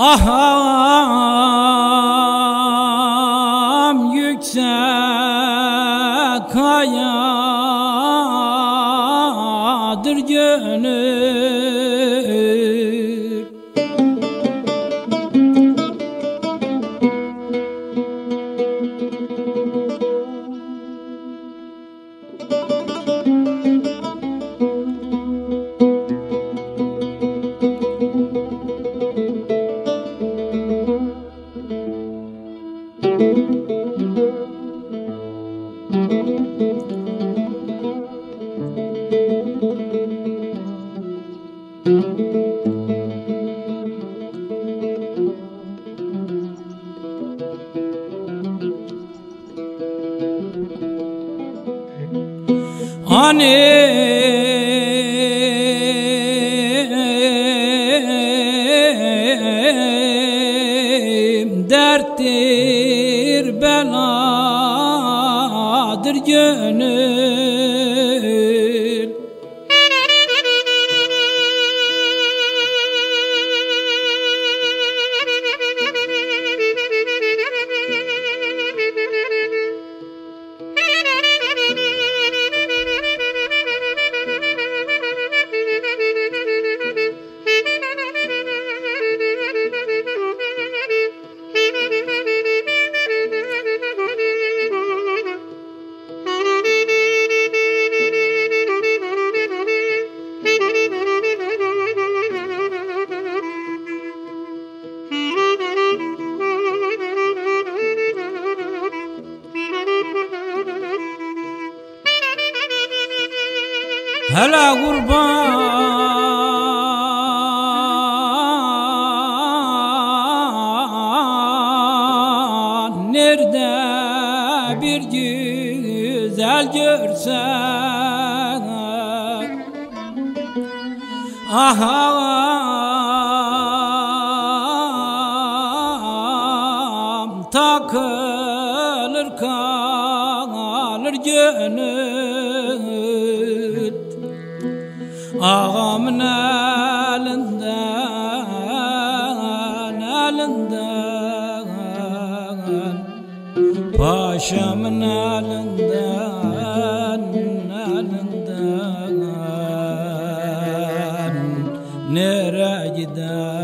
Aham yüksek kayadır gönül Hanim derttir beladır gönül Hele kurban. Nerede bir güzel görsen? Aham takılır kalır gönül Ağamın elinden elinden Paşamın elinden elinden Nereye gider